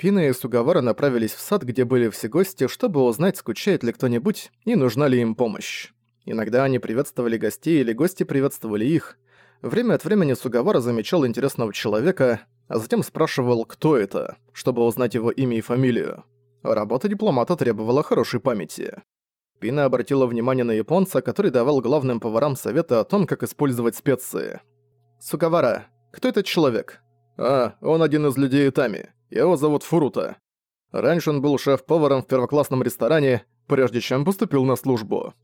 Пина и Сугавара направились в сад, где были все гости, чтобы узнать, скучает ли кто-нибудь и нужна ли им помощь. Иногда они приветствовали гостей или гости приветствовали их. Время от времени Сугавара замечал интересного человека, а затем спрашивал, кто это, чтобы узнать его имя и фамилию. Работа дипломата требовала хорошей памяти. Пина обратила внимание на японца, который давал главным поварам советы о том, как использовать специи. «Сугавара, кто этот человек?» «А, он один из людей Итами. Его зовут Фурута. Раньше он был шеф-поваром в первоклассном ресторане, прежде чем поступил на службу».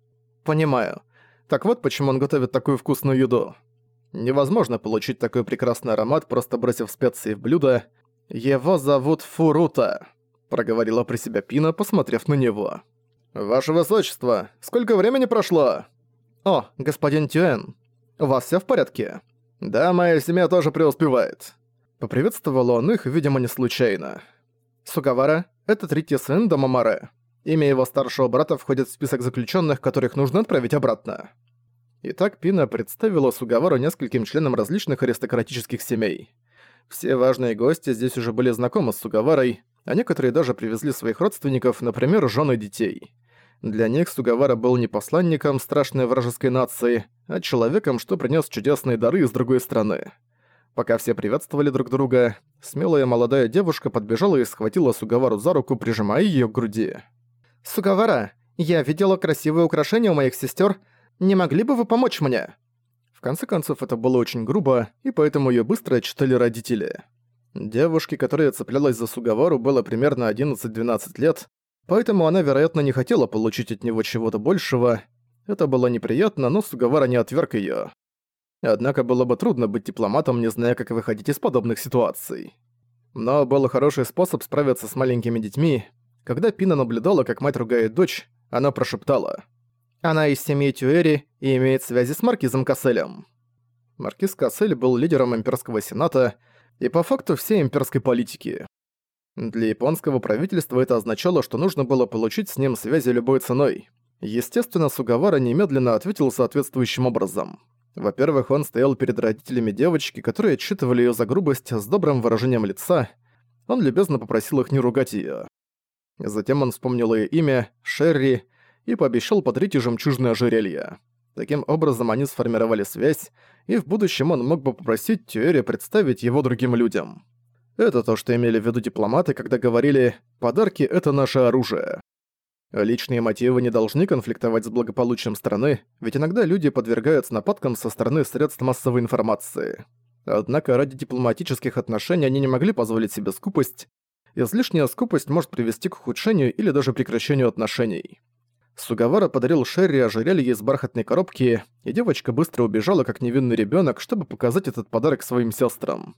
«Понимаю. Так вот почему он готовит такую вкусную еду. Невозможно получить такой прекрасный аромат, просто бросив специи в блюдо. Его зовут Фурута», — проговорила при себя Пина, посмотрев на него. «Ваше Высочество, сколько времени прошло?» «О, господин Тюэн, у вас всё в порядке?» «Да, моя семья тоже преуспевает». Поприветствовал он их, видимо, не случайно. Сугавара — это третий сын Домамаре. Имя его старшего брата входит в список заключенных, которых нужно отправить обратно. Итак, Пина представила Сугавару нескольким членам различных аристократических семей. Все важные гости здесь уже были знакомы с Сугаварой, а некоторые даже привезли своих родственников, например, жены детей. Для них Сугавара был не посланником страшной вражеской нации, а человеком, что принес чудесные дары из другой страны. Пока все приветствовали друг друга, смелая молодая девушка подбежала и схватила Сугавару за руку, прижимая ее к груди. «Сугавара, я видела красивые украшения у моих сестер. Не могли бы вы помочь мне?» В конце концов, это было очень грубо, и поэтому ее быстро отчитали родители. Девушке, которая цеплялась за Сугавару, было примерно 11-12 лет, Поэтому она, вероятно, не хотела получить от него чего-то большего. Это было неприятно, но Сугавара не отверг её. Однако было бы трудно быть дипломатом, не зная, как выходить из подобных ситуаций. Но был хороший способ справиться с маленькими детьми. Когда Пина наблюдала, как мать ругает дочь, она прошептала. «Она из семьи Тюэри и имеет связи с маркизом Касселем». Маркиз Кассель был лидером имперского сената и по факту всей имперской политики. Для японского правительства это означало, что нужно было получить с ним связи любой ценой. Естественно, Сугавара немедленно ответил соответствующим образом. Во-первых, он стоял перед родителями девочки, которые отчитывали её за грубость с добрым выражением лица. Он любезно попросил их не ругать её. Затем он вспомнил её имя, Шерри, и пообещал подарить ей жемчужное ожерелье. Таким образом, они сформировали связь, и в будущем он мог бы попросить Тюэри представить его другим людям. Это то, что имели в виду дипломаты, когда говорили «подарки – это наше оружие». Личные мотивы не должны конфликтовать с благополучием страны, ведь иногда люди подвергаются нападкам со стороны средств массовой информации. Однако ради дипломатических отношений они не могли позволить себе скупость. Излишняя скупость может привести к ухудшению или даже прекращению отношений. Сугавара подарил Шерри ожерелье из бархатной коробки, и девочка быстро убежала как невинный ребенок, чтобы показать этот подарок своим сестрам.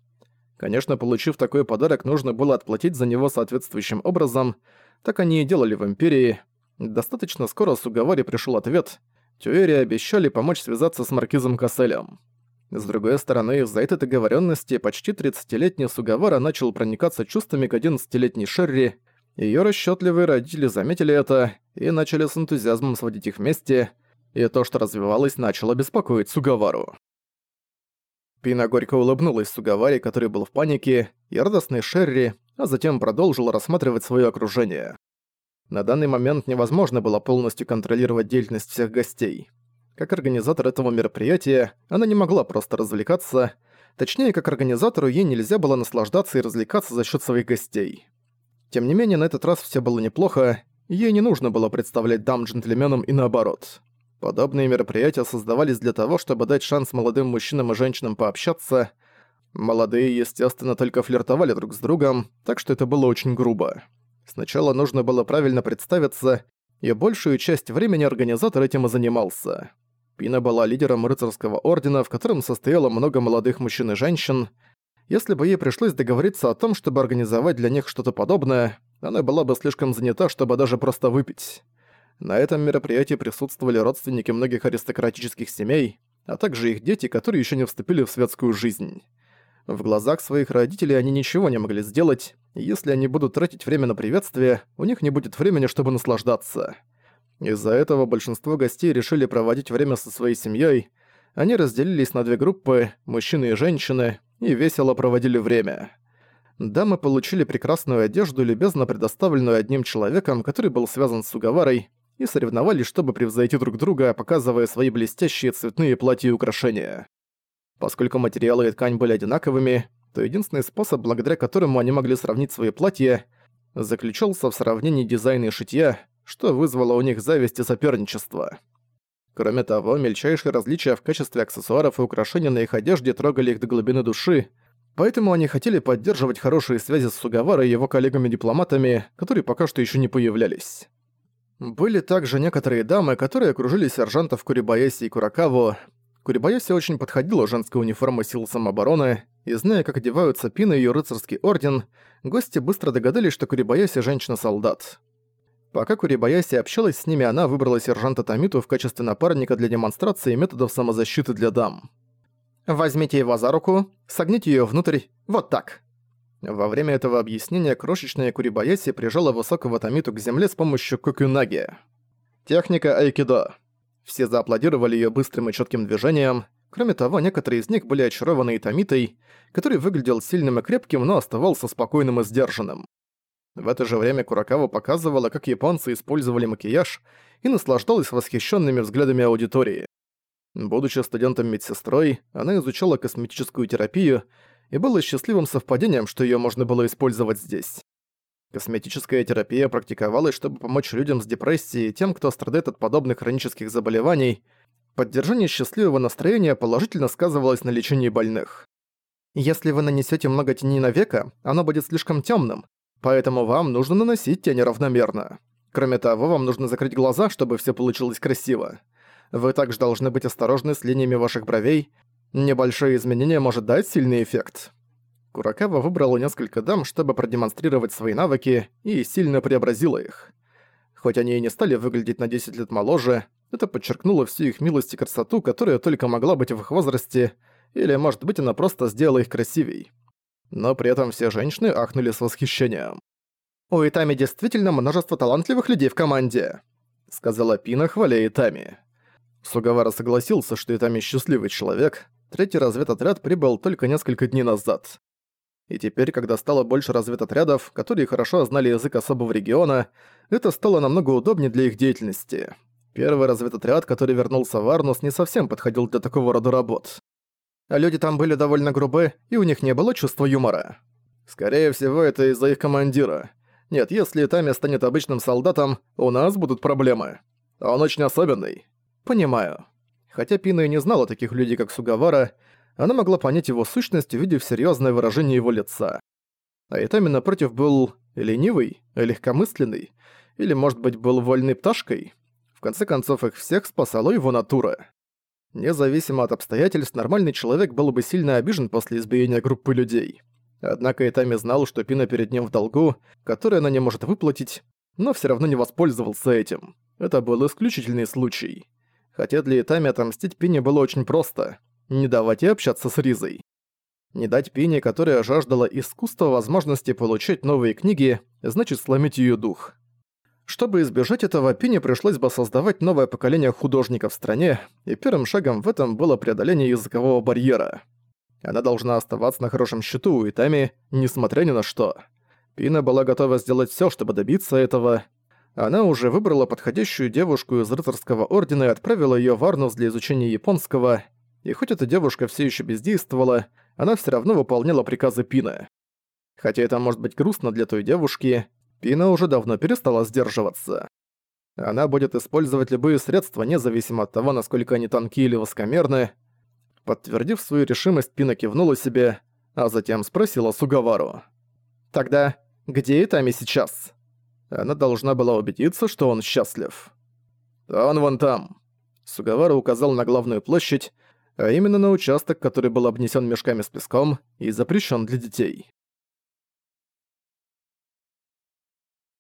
Конечно, получив такой подарок, нужно было отплатить за него соответствующим образом. Так они и делали в Империи. Достаточно скоро Сугавари пришел ответ. Тюэри обещали помочь связаться с Маркизом Касселем. С другой стороны, из-за этой договоренности почти 30-летний Сугавара начал проникаться чувствами к 11-летней Шерри. Ее расчетливые родители заметили это и начали с энтузиазмом сводить их вместе, и то, что развивалось, начало беспокоить Сугавару. Пина горько улыбнулась Сугавари, который был в панике, и радостной Шерри, а затем продолжил рассматривать свое окружение. На данный момент невозможно было полностью контролировать деятельность всех гостей. Как организатор этого мероприятия, она не могла просто развлекаться, точнее, как организатору ей нельзя было наслаждаться и развлекаться за счет своих гостей. Тем не менее, на этот раз все было неплохо, ей не нужно было представлять дам джентльменам и наоборот. Подобные мероприятия создавались для того, чтобы дать шанс молодым мужчинам и женщинам пообщаться. Молодые, естественно, только флиртовали друг с другом, так что это было очень грубо. Сначала нужно было правильно представиться, и большую часть времени организатор этим и занимался. Пина была лидером рыцарского ордена, в котором состояло много молодых мужчин и женщин. Если бы ей пришлось договориться о том, чтобы организовать для них что-то подобное, она была бы слишком занята, чтобы даже просто выпить. На этом мероприятии присутствовали родственники многих аристократических семей, а также их дети, которые еще не вступили в светскую жизнь. В глазах своих родителей они ничего не могли сделать, если они будут тратить время на приветствие, у них не будет времени, чтобы наслаждаться. Из-за этого большинство гостей решили проводить время со своей семьей. Они разделились на две группы, мужчины и женщины, и весело проводили время. дамы получили прекрасную одежду, любезно предоставленную одним человеком, который был связан с Сугаварой, и соревновались, чтобы превзойти друг друга, показывая свои блестящие цветные платья и украшения. Поскольку материалы и ткань были одинаковыми, то единственный способ, благодаря которому они могли сравнить свои платья, заключался в сравнении дизайна и шитья, что вызвало у них зависть и соперничество. Кроме того, мельчайшие различия в качестве аксессуаров и украшений на их одежде трогали их до глубины души, поэтому они хотели поддерживать хорошие связи с Сугаварой и его коллегами-дипломатами, которые пока что еще не появлялись. Были также некоторые дамы, которые окружили сержантов Курибаяси и Куракаву. Курибаяси очень подходила женская униформа сил самообороны, и зная, как одеваются Пина и её рыцарский орден, гости быстро догадались, что Курибаяси – женщина-солдат. Пока Курибаяси общалась с ними, она выбрала сержанта Тамиту в качестве напарника для демонстрации методов самозащиты для дам. «Возьмите его за руку, согните её внутрь, вот так». Во время этого объяснения крошечная Курибаяси прижала высокого Тамиту к земле с помощью кукюнаги. Техника айкидо. Все зааплодировали её быстрым и чётким движением. Кроме того, некоторые из них были очарованы и который выглядел сильным и крепким, но оставался спокойным и сдержанным. В это же время Куракава показывала, как японцы использовали макияж и наслаждалась восхищенными взглядами аудитории. Будучи студентом-медсестрой, она изучала косметическую терапию, и было счастливым совпадением, что ее можно было использовать здесь. Косметическая терапия практиковалась, чтобы помочь людям с депрессией и тем, кто страдает от подобных хронических заболеваний. Поддержание счастливого настроения положительно сказывалось на лечении больных. Если вы нанесете много тени на века, оно будет слишком темным, Поэтому вам нужно наносить тени равномерно. Кроме того, вам нужно закрыть глаза, чтобы все получилось красиво. Вы также должны быть осторожны с линиями ваших бровей. Небольшое изменение может дать сильный эффект. Куракава выбрала несколько дам, чтобы продемонстрировать свои навыки, и сильно преобразила их. Хоть они и не стали выглядеть на 10 лет моложе, это подчеркнуло всю их милость и красоту, которая только могла быть в их возрасте, или, может быть, она просто сделала их красивей но при этом все женщины ахнули с восхищением. «У Итами действительно множество талантливых людей в команде», — сказала Пина, хваля Итами. Сугавара согласился, что Итами счастливый человек, третий разведотряд прибыл только несколько дней назад. И теперь, когда стало больше разведотрядов, которые хорошо знали язык особого региона, это стало намного удобнее для их деятельности. Первый разведотряд, который вернулся в Арнус, не совсем подходил для такого рода работ. Люди там были довольно грубы, и у них не было чувства юмора. Скорее всего, это из-за их командира. Нет, если Тами станет обычным солдатом, у нас будут проблемы. Он очень особенный. Понимаю. Хотя Пина и не знала таких людей, как Сугавара, она могла понять его сущность, увидев серьезное выражение его лица. А Итами, напротив, был ленивый, легкомысленный, или, может быть, был вольной пташкой. В конце концов, их всех спасала его натура. Независимо от обстоятельств, нормальный человек был бы сильно обижен после избиения группы людей. Однако Итами знал, что Пина перед ним в долгу, который она не может выплатить, но все равно не воспользовался этим. Это был исключительный случай. Хотя для Итами отомстить Пине было очень просто. Не давать ей общаться с Ризой. Не дать Пине, которая жаждала искусства возможности получать новые книги, значит сломить ее дух. Чтобы избежать этого, Пине пришлось бы создавать новое поколение художников в стране, и первым шагом в этом было преодоление языкового барьера. Она должна оставаться на хорошем счету у Итами, несмотря ни на что. Пина была готова сделать всё, чтобы добиться этого. Она уже выбрала подходящую девушку из рыцарского ордена и отправила её в Арнус для изучения японского, и хоть эта девушка всё ещё бездействовала, она всё равно выполняла приказы Пины. Хотя это может быть грустно для той девушки, Пина уже давно перестала сдерживаться. Она будет использовать любые средства, независимо от того, насколько они тонкие или воскомерны. Подтвердив свою решимость, Пина кивнула себе, а затем спросила Сугавару. «Тогда где Итами сейчас?» Она должна была убедиться, что он счастлив. «Он вон там». Сугавара указал на главную площадь, а именно на участок, который был обнесен мешками с песком и запрещен для детей.